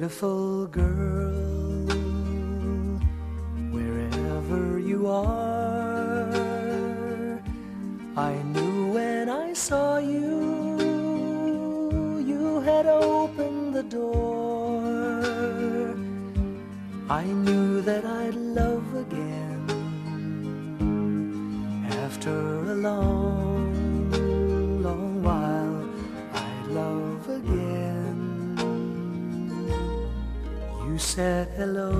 Beautiful girl, wherever you are, I knew when I saw you, you had opened the door. I knew that I'd love again after a long, said hello,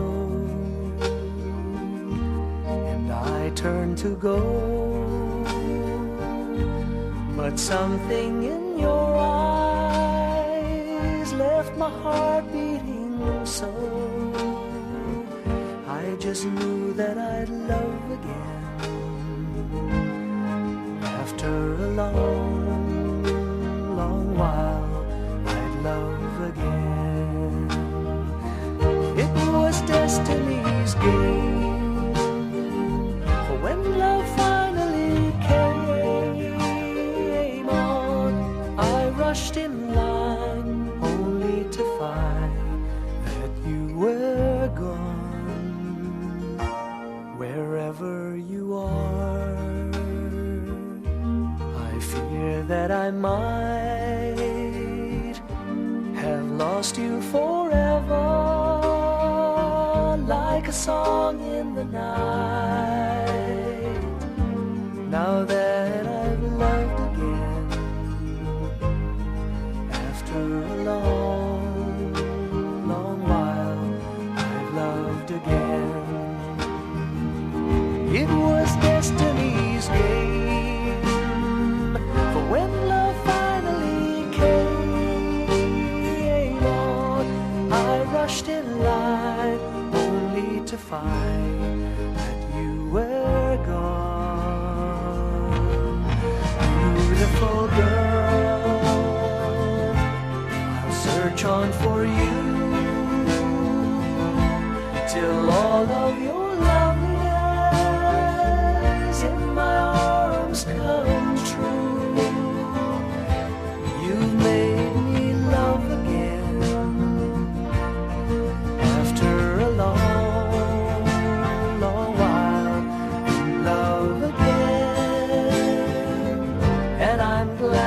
and I turned to go. But something in your eyes left my heart beating so. I just knew that I'd love again after a long, long while. That I might have lost you forever, like a song in the night. Now that I've loved again, after a long, long while, I've loved again. It was destiny's to find that you were gone. Beautiful girl, I'll search on for you till all of your and I'm glad.